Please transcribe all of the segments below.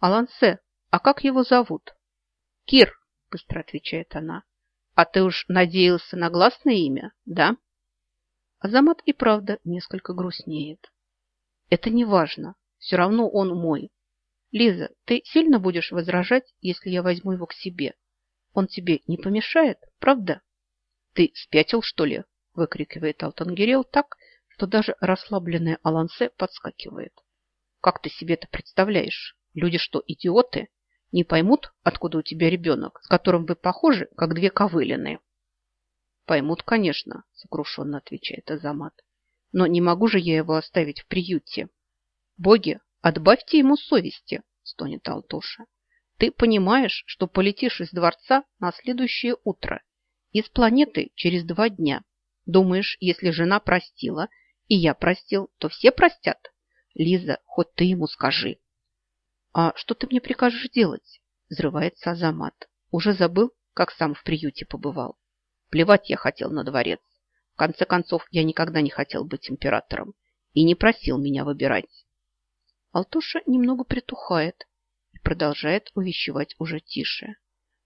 Алансе, а как его зовут? Кир, быстро отвечает она. А ты уж надеялся на гласное имя, да? Азамат и правда несколько грустнеет. Это не важно. Все равно он мой. Лиза, ты сильно будешь возражать, если я возьму его к себе? Он тебе не помешает, правда? Ты спятил, что ли? Выкрикивает Алтангерел так, что даже расслабленная Алансе подскакивает. Как ты себе это представляешь? Люди что, идиоты? Не поймут, откуда у тебя ребенок, с которым вы похожи, как две ковылины. Поймут, конечно, сокрушенно отвечает Азамат. Но не могу же я его оставить в приюте. Боги, отбавьте ему совести, стонет Алтоша. Ты понимаешь, что полетишь из дворца на следующее утро, из планеты через два дня. Думаешь, если жена простила, и я простил, то все простят? Лиза, хоть ты ему скажи. А что ты мне прикажешь делать? Взрывается Азамат. Уже забыл, как сам в приюте побывал. Плевать я хотел на дворец. В конце концов, я никогда не хотел быть императором и не просил меня выбирать. Алтуша немного притухает и продолжает увещевать уже тише.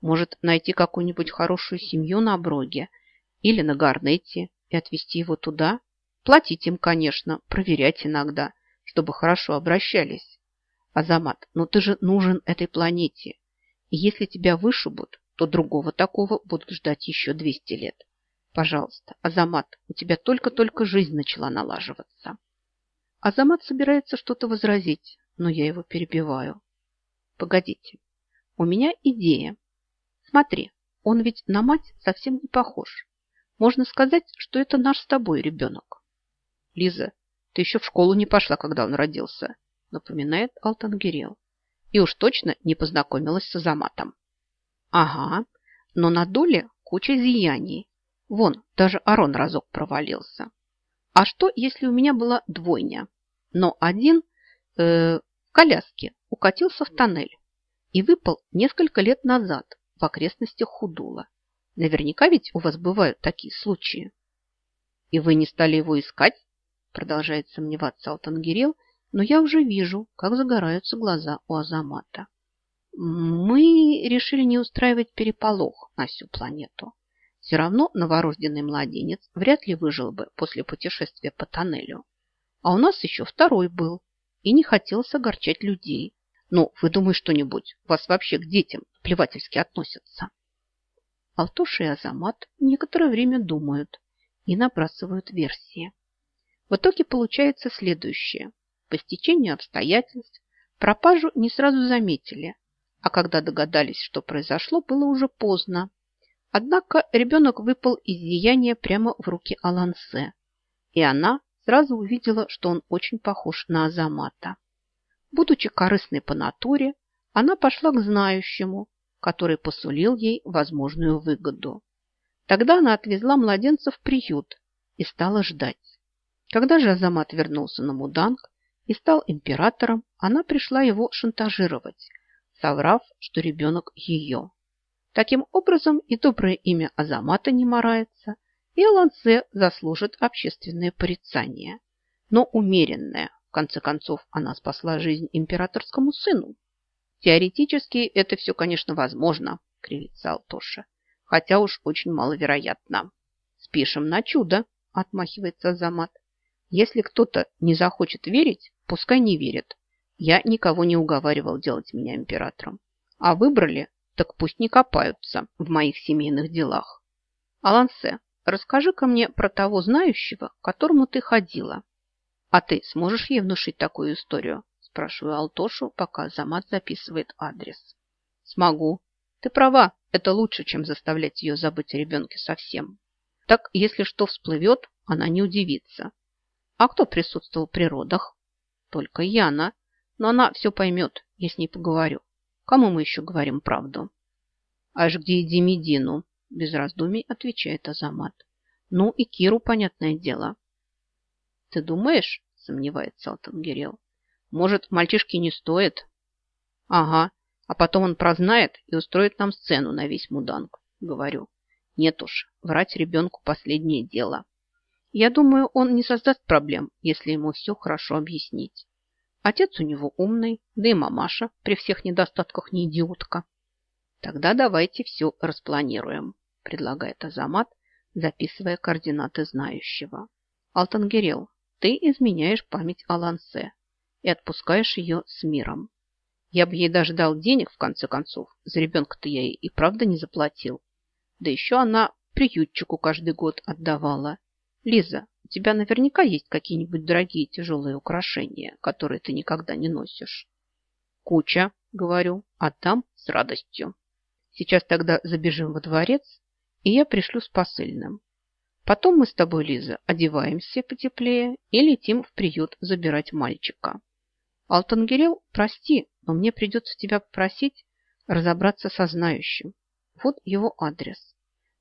Может, найти какую-нибудь хорошую семью на Броге или на Гарнете и отвезти его туда? Платить им, конечно, проверять иногда, чтобы хорошо обращались. Азамат, ну ты же нужен этой планете. И если тебя вышибут, то другого такого будут ждать еще 200 лет. Пожалуйста, Азамат, у тебя только-только жизнь начала налаживаться. Азамат собирается что-то возразить, но я его перебиваю. Погодите, у меня идея. Смотри, он ведь на мать совсем не похож. Можно сказать, что это наш с тобой ребенок. Лиза, ты еще в школу не пошла, когда он родился, напоминает Алтангирел. И уж точно не познакомилась с Азаматом. Ага, но на доле куча зияний. Вон, даже Арон разок провалился. А что, если у меня была двойня? Но один э, в коляске укатился в тоннель и выпал несколько лет назад в окрестностях Худула. Наверняка ведь у вас бывают такие случаи. И вы не стали его искать? Продолжает сомневаться Алтангирел, но я уже вижу, как загораются глаза у Азамата. Мы решили не устраивать переполох на всю планету. Все равно новорожденный младенец вряд ли выжил бы после путешествия по тоннелю. А у нас еще второй был, и не хотелось огорчать людей. Ну, выдумай что-нибудь, вас вообще к детям плевательски относятся. Алтуша и Азамат некоторое время думают и набрасывают версии. В итоге получается следующее. По стечению обстоятельств пропажу не сразу заметили, а когда догадались, что произошло, было уже поздно. Однако ребенок выпал из деяния прямо в руки Алансе, и она сразу увидела, что он очень похож на Азамата. Будучи корыстной по натуре, она пошла к знающему, который посулил ей возможную выгоду. Тогда она отвезла младенца в приют и стала ждать. Когда же Азамат вернулся на Муданг и стал императором, она пришла его шантажировать – соврав, что ребенок ее. Таким образом и доброе имя Азамата не марается, и Алансе заслужит общественное порицание. Но умеренное, в конце концов, она спасла жизнь императорскому сыну. Теоретически это все, конечно, возможно, кривится Алтоша, хотя уж очень маловероятно. Спишем на чудо, отмахивается Азамат. Если кто-то не захочет верить, пускай не верит. Я никого не уговаривал делать меня императором. А выбрали, так пусть не копаются в моих семейных делах. Алансе, расскажи-ка мне про того знающего, к которому ты ходила. А ты сможешь ей внушить такую историю? Спрашиваю Алтошу, пока Замат записывает адрес. Смогу. Ты права, это лучше, чем заставлять ее забыть о ребенке совсем. Так, если что всплывет, она не удивится. А кто присутствовал при родах? Только Яна. Но она все поймет, я с ней поговорю. Кому мы еще говорим правду? Аж где и Демидину, без раздумий отвечает Азамат. Ну и Киру, понятное дело. Ты думаешь, сомневается Алтангирел, может, мальчишки не стоит? Ага, а потом он прознает и устроит нам сцену на весь муданг, говорю. Нет уж, врать ребенку последнее дело. Я думаю, он не создаст проблем, если ему все хорошо объяснить. Отец у него умный, да и мамаша при всех недостатках не идиотка. Тогда давайте все распланируем, предлагает Азамат, записывая координаты знающего. Алтангерел, ты изменяешь память о Лансе и отпускаешь ее с миром. Я бы ей даже дал денег, в конце концов. За ребенка-то я ей и правда не заплатил. Да еще она приютчику каждый год отдавала. Лиза, у тебя наверняка есть какие-нибудь дорогие тяжелые украшения, которые ты никогда не носишь. Куча, говорю, а там с радостью. Сейчас тогда забежим во дворец, и я пришлю с посыльным. Потом мы с тобой, Лиза, одеваемся потеплее и летим в приют забирать мальчика. Алтангерел, прости, но мне придется тебя попросить разобраться со знающим. Вот его адрес.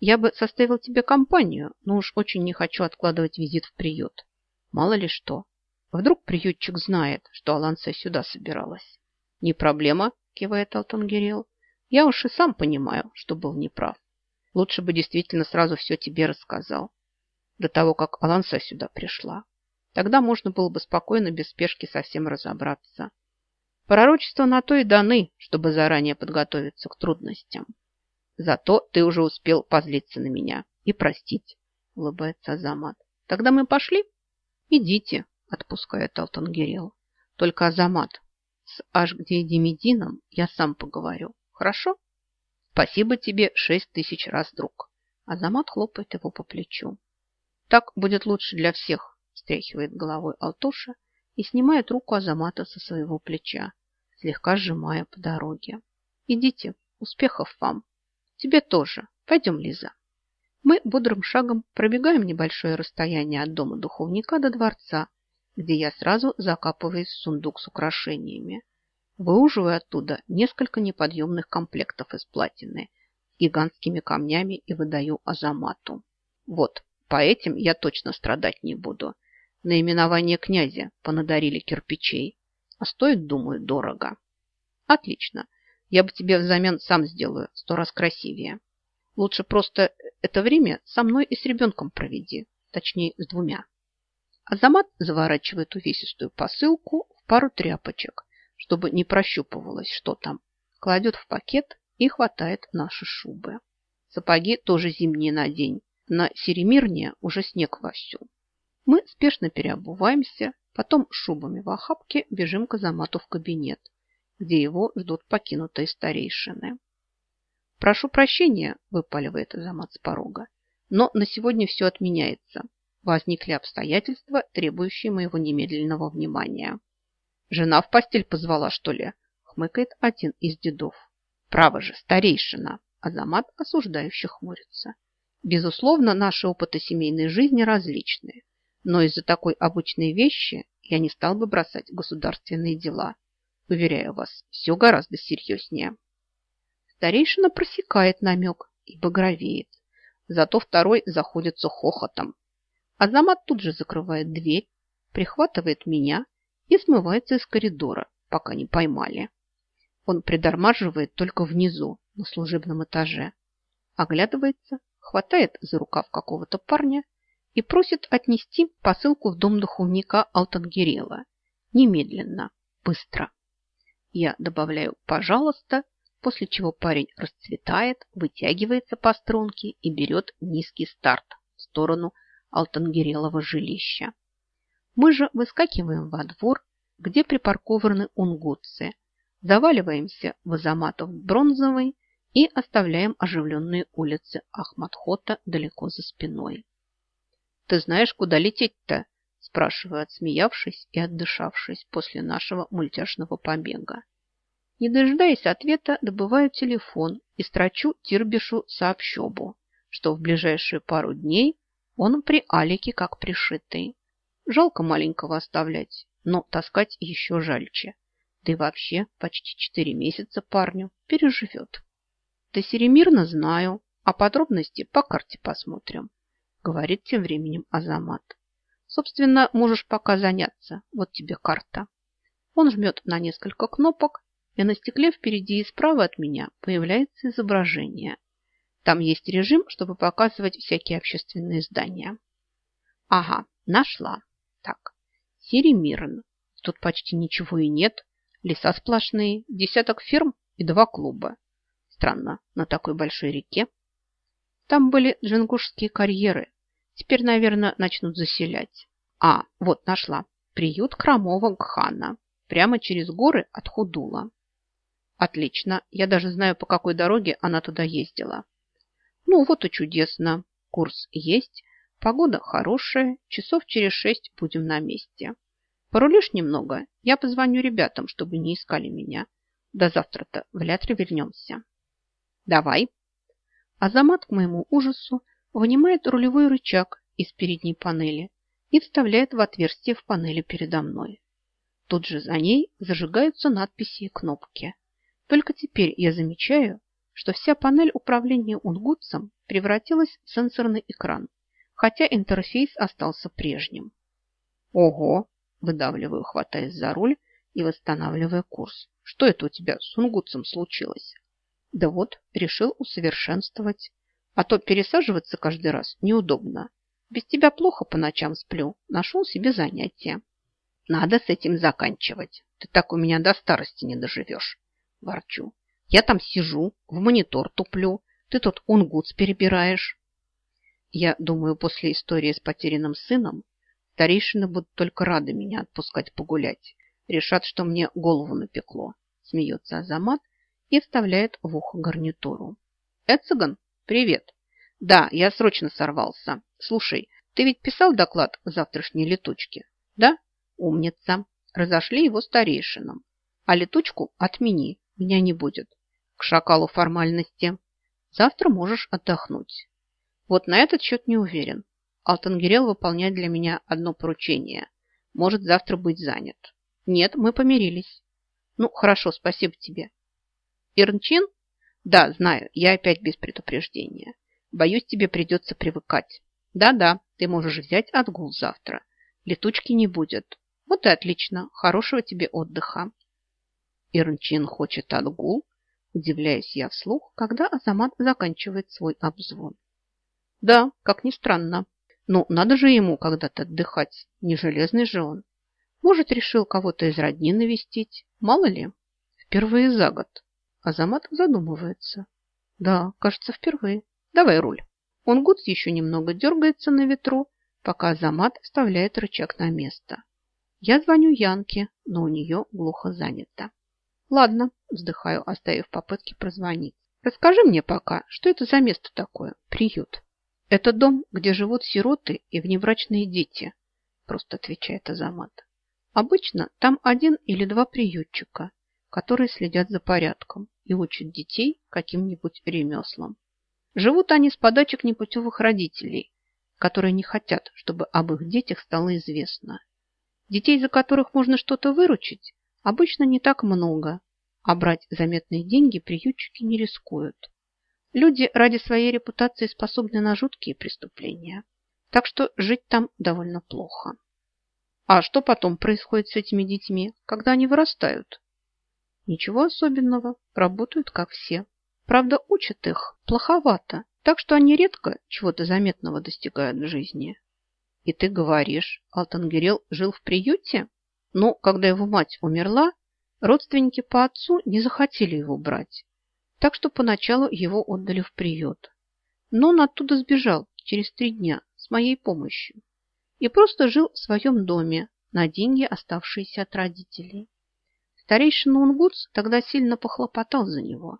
Я бы составил тебе компанию, но уж очень не хочу откладывать визит в приют. Мало ли что. Вдруг приютчик знает, что Аланса сюда собиралась. Не проблема, кивает Алтангерел. Я уж и сам понимаю, что был неправ. Лучше бы действительно сразу все тебе рассказал. До того, как Аланса сюда пришла. Тогда можно было бы спокойно, без спешки совсем разобраться. Пророчества на то и даны, чтобы заранее подготовиться к трудностям. Зато ты уже успел позлиться на меня и простить, улыбается Азамат. Тогда мы пошли? Идите, отпускает Алтангерел. Только Азамат, с Ашгдей я сам поговорю. Хорошо? Спасибо тебе шесть тысяч раз, друг. Азамат хлопает его по плечу. Так будет лучше для всех, встряхивает головой Алтуша и снимает руку Азамата со своего плеча, слегка сжимая по дороге. Идите, успехов вам. Тебе тоже. Пойдем, Лиза. Мы бодрым шагом пробегаем небольшое расстояние от дома духовника до дворца, где я сразу закапываюсь в сундук с украшениями выуживая оттуда несколько неподъемных комплектов из платины с гигантскими камнями и выдаю Азамату. Вот, по этим я точно страдать не буду. Наименование князя понадарили кирпичей, а стоит, думаю, дорого. Отлично. Я бы тебе взамен сам сделаю сто раз красивее. Лучше просто это время со мной и с ребенком проведи, точнее, с двумя. Азамат заворачивает увесистую посылку в пару тряпочек чтобы не прощупывалось, что там. Кладет в пакет и хватает наши шубы. Сапоги тоже зимние надень. На Серемирне уже снег вовсю. Мы спешно переобуваемся, потом шубами в охапке бежим к Азамату в кабинет, где его ждут покинутые старейшины. «Прошу прощения», – выпаливает Азамат с порога, «но на сегодня все отменяется. Возникли обстоятельства, требующие моего немедленного внимания». Жена в постель позвала, что ли? Хмыкает один из дедов. Право же, старейшина. Азамат осуждающий хмурится. Безусловно, наши опыты семейной жизни различны. Но из-за такой обычной вещи я не стал бы бросать государственные дела. Уверяю вас, все гораздо серьезнее. Старейшина просекает намек и багровеет. Зато второй заходится хохотом. Азамат тут же закрывает дверь, прихватывает меня и смывается из коридора, пока не поймали. Он придормаживает только внизу, на служебном этаже. Оглядывается, хватает за рукав какого-то парня и просит отнести посылку в дом духовника Алтангерела. Немедленно, быстро. Я добавляю «пожалуйста», после чего парень расцветает, вытягивается по струнке и берет низкий старт в сторону Алтангерелова жилища. Мы же выскакиваем во двор, где припаркованы унгутцы, заваливаемся в Азаматов бронзовый и оставляем оживленные улицы Ахматхота далеко за спиной. «Ты знаешь, куда лететь-то?» – спрашиваю, отсмеявшись и отдышавшись после нашего мультяшного побега. Не дожидаясь ответа, добываю телефон и строчу Тирбишу сообщобу, что в ближайшие пару дней он при Алике как пришитый. Жалко маленького оставлять, но таскать еще жальче. Да и вообще почти четыре месяца парню переживет. Да Серемирно знаю, а подробности по карте посмотрим, говорит тем временем Азамат. Собственно, можешь пока заняться. Вот тебе карта. Он жмет на несколько кнопок, и на стекле впереди и справа от меня появляется изображение. Там есть режим, чтобы показывать всякие общественные здания. Ага, нашла. Так, Сири Тут почти ничего и нет. Леса сплошные, десяток ферм и два клуба. Странно, на такой большой реке. Там были джингушские карьеры. Теперь, наверное, начнут заселять. А, вот нашла. Приют хромого Гхана. Прямо через горы от Худула. Отлично. Я даже знаю, по какой дороге она туда ездила. Ну, вот и чудесно. Курс есть. Погода хорошая. Часов через шесть будем на месте. Порулишь немного? Я позвоню ребятам, чтобы не искали меня. До завтра-то в Лятре вернемся. Давай. Азамат к моему ужасу вынимает рулевой рычаг из передней панели и вставляет в отверстие в панели передо мной. Тут же за ней зажигаются надписи и кнопки. Только теперь я замечаю, что вся панель управления унгутцем превратилась в сенсорный экран, хотя интерфейс остался прежним. Ого! Выдавливаю, хватаясь за руль и восстанавливая курс. Что это у тебя с унгутцем случилось? Да вот, решил усовершенствовать. А то пересаживаться каждый раз неудобно. Без тебя плохо по ночам сплю. Нашел себе занятие. Надо с этим заканчивать. Ты так у меня до старости не доживешь. Ворчу. Я там сижу, в монитор туплю. Ты тут унгутс перебираешь. Я думаю, после истории с потерянным сыном старейшины будут только рады меня отпускать погулять. Решат, что мне голову напекло. Смеется Азамат и вставляет в ухо гарнитуру. Эциган, привет. Да, я срочно сорвался. Слушай, ты ведь писал доклад о завтрашней летучке? Да? Умница. Разошли его старейшинам. А летучку отмени, меня не будет. К шакалу формальности. Завтра можешь отдохнуть. Вот на этот счет не уверен. Алтангерел выполняет для меня одно поручение. Может завтра быть занят. Нет, мы помирились. Ну, хорошо, спасибо тебе. Ирнчин? Да, знаю, я опять без предупреждения. Боюсь, тебе придется привыкать. Да-да, ты можешь взять отгул завтра. Летучки не будет. Вот и отлично. Хорошего тебе отдыха. Ирнчин хочет отгул? Удивляюсь я вслух, когда Азамат заканчивает свой обзвон. Да, как ни странно. Ну, надо же ему когда-то отдыхать. Не железный же он. Может, решил кого-то из родни навестить. Мало ли. Впервые за год. Азамат задумывается. Да, кажется, впервые. Давай руль. Он гудс еще немного дергается на ветру, пока Азамат вставляет рычаг на место. Я звоню Янке, но у нее глухо занято. Ладно, вздыхаю, оставив попытки прозвонить. Расскажи мне пока, что это за место такое, приют? Это дом, где живут сироты и внебрачные дети, просто отвечает Азамат. Обычно там один или два приютчика, которые следят за порядком и учат детей каким-нибудь ремеслам. Живут они с подачек непутевых родителей, которые не хотят, чтобы об их детях стало известно. Детей, за которых можно что-то выручить, обычно не так много, а брать заметные деньги приютчики не рискуют. Люди ради своей репутации способны на жуткие преступления, так что жить там довольно плохо. А что потом происходит с этими детьми, когда они вырастают? Ничего особенного, работают как все. Правда, учат их плоховато, так что они редко чего-то заметного достигают в жизни. И ты говоришь, Алтангерел жил в приюте? Но когда его мать умерла, родственники по отцу не захотели его брать. Так что поначалу его отдали в приют. Но он оттуда сбежал через три дня с моей помощью и просто жил в своем доме на деньги, оставшиеся от родителей. Старейшина Унгутс тогда сильно похлопотал за него.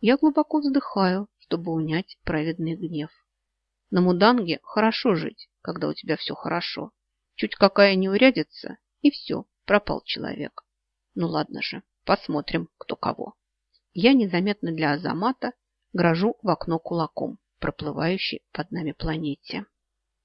Я глубоко вздыхаю, чтобы унять праведный гнев. На Муданге хорошо жить, когда у тебя все хорошо. Чуть какая неурядица, и все, пропал человек. Ну ладно же, посмотрим, кто кого. Я незаметно для Азамата грожу в окно кулаком, проплывающей под нами планете.